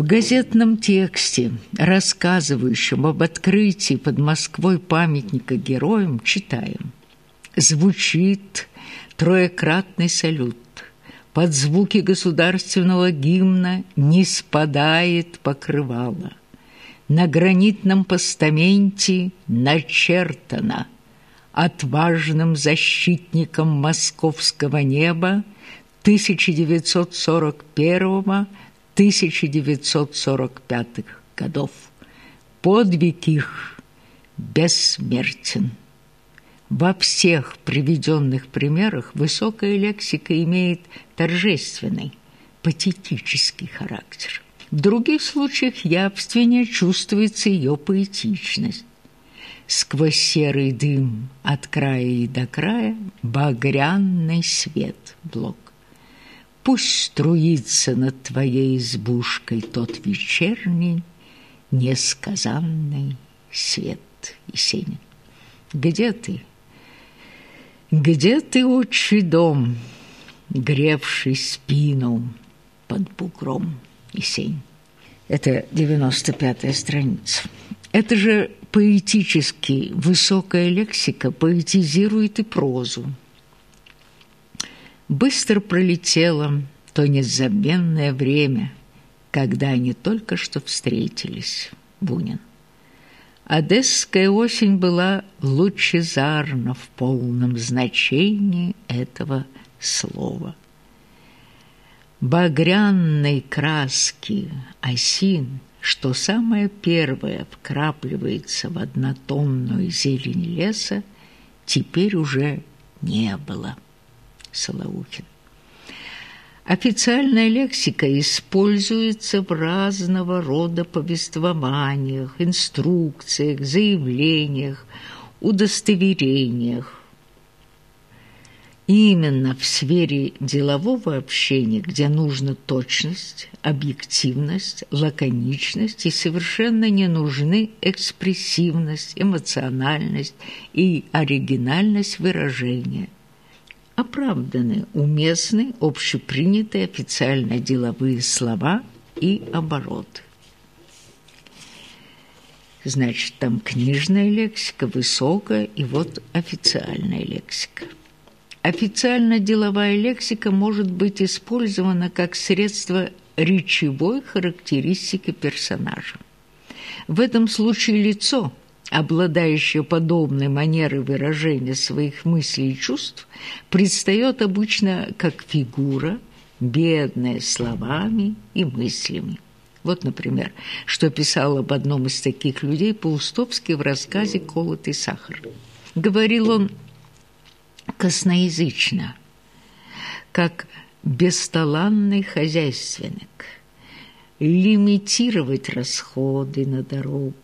В газетном тексте, рассказывающем об открытии под Москвой памятника героям, читаем. Звучит троекратный салют. Под звуки государственного гимна не спадает покрывало. На гранитном постаменте начертано отважным защитником московского неба 1941 1945 годов. Подвиг их бессмертен. Во всех приведенных примерах высокая лексика имеет торжественный, патетический характер. В других случаях явственнее чувствуется ее поэтичность. Сквозь серый дым от края и до края багряный свет блок. Пусть струится над твоей избушкой тот вечерний, Несказанный свет Есенин. Где ты? Где ты, отчий дом, Гревший спину под бугром Есенин? Это 95-я страница. Это же поэтически высокая лексика поэтизирует и прозу. Быстро пролетело то незабвенное время, когда они только что встретились, Бунин. Одесская осень была лучезарна в полном значении этого слова. Багряной краски осин, что самое первое вкрапливается в однотонную зелень леса, теперь уже не было. Солоухин. Официальная лексика используется в разного рода повествованиях, инструкциях, заявлениях, удостоверениях. Именно в сфере делового общения, где нужна точность, объективность, лаконичность и совершенно не нужны экспрессивность, эмоциональность и оригинальность выражения – оправданы, уместны общепринятые официально-деловые слова и обороты. Значит, там книжная лексика, высокая, и вот официальная лексика. Официально-деловая лексика может быть использована как средство речевой характеристики персонажа. В этом случае лицо – обладающая подобной манерой выражения своих мыслей и чувств, предстает обычно как фигура, бедная словами и мыслями. Вот, например, что писал об одном из таких людей Паустовский в рассказе «Колотый сахар». Говорил он косноязычно, как бесталанный хозяйственник, лимитировать расходы на дорогу,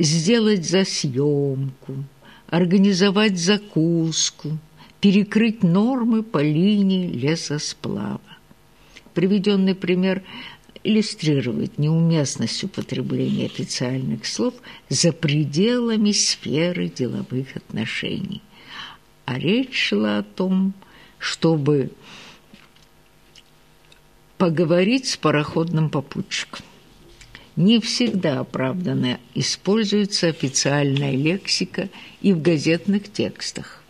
сделать за съемку, организовать закуску, перекрыть нормы по линии лесосплава. Приведенный пример иллюстрирует неуместность употребления официальных слов за пределами сферы деловых отношений. А речь шла о том, чтобы поговорить с пароходным попутчиком не всегда оправданно используется официальная лексика и в газетных текстах.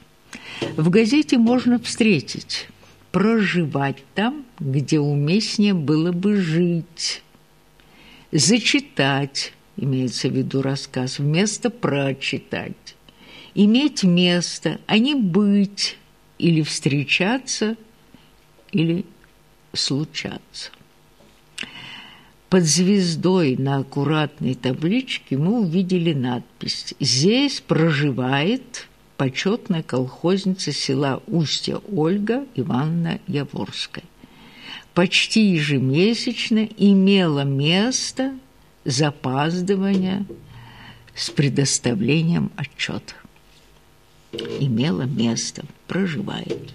В газете можно встретить «проживать там, где уместнее было бы жить», «зачитать», имеется в виду рассказ, вместо «прочитать», «иметь место», а не «быть» или «встречаться» или «случаться». Под звездой на аккуратной табличке мы увидели надпись «Здесь проживает почетная колхозница села Устья Ольга Ивановна Яворская». Почти ежемесячно имело место запаздывание с предоставлением отчета. Имело место, проживает.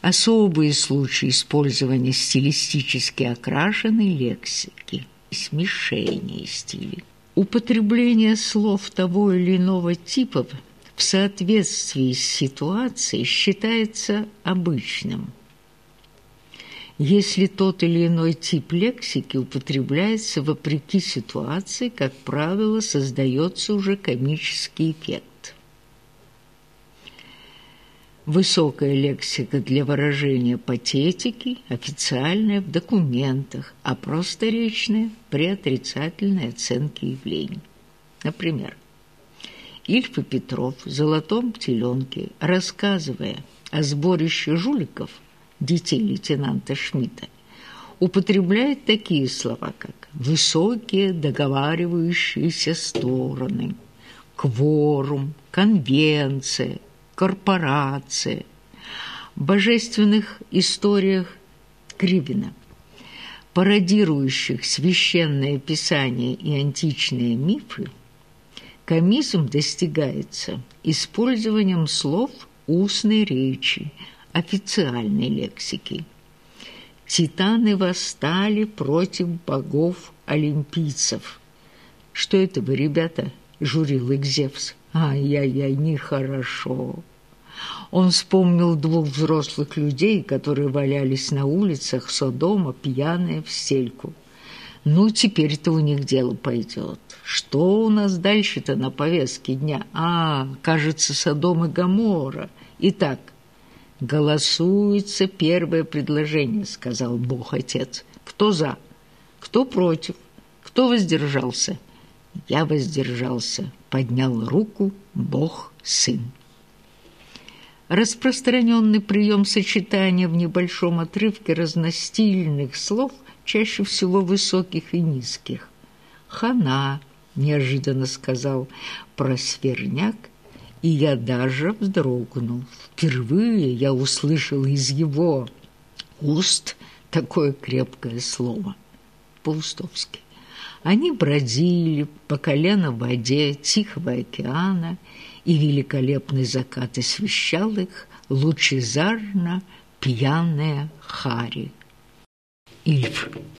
Особые случаи использования стилистически окрашенной лексики, смешения стилей. Употребление слов того или иного типа в соответствии с ситуацией считается обычным. если тот или иной тип лексики употребляется вопреки ситуации, как правило, создается уже комический эффект. Высокая лексика для выражения патетики, официальная в документах, а просторечная при отрицательной оценке явлений. Например, Ильф и Петров в «Золотом теленке», рассказывая о сборище жуликов – детей лейтенанта Шмидта, употребляет такие слова, как «высокие договаривающиеся стороны», «кворум», «конвенция», «корпорация». В божественных историях Кривина, пародирующих священное писание и античные мифы, комизм достигается использованием слов устной речи, официальной лексики. Титаны восстали против богов-олимпийцев. «Что это вы, ребята?» – журил их Зевс. «Ай-яй-яй, нехорошо». Он вспомнил двух взрослых людей, которые валялись на улицах Содома, пьяные в стельку. Ну, теперь-то у них дело пойдет. Что у нас дальше-то на повестке дня? А, кажется, Содом и Гоморра. Итак, «Голосуется первое предложение», — сказал Бог-Отец. «Кто за? Кто против? Кто воздержался?» «Я воздержался», — поднял руку Бог-Сын. Распространенный прием сочетания в небольшом отрывке разностильных слов, чаще всего высоких и низких. «Хана», — неожиданно сказал просверняк, и я даже вздрогнул. Впервые я услышал из его уст такое крепкое слово. Паустовский. Они бродили по колено в воде Тихого океана, и великолепный закат освещал их лучезарно пьяная Хари. Ильф.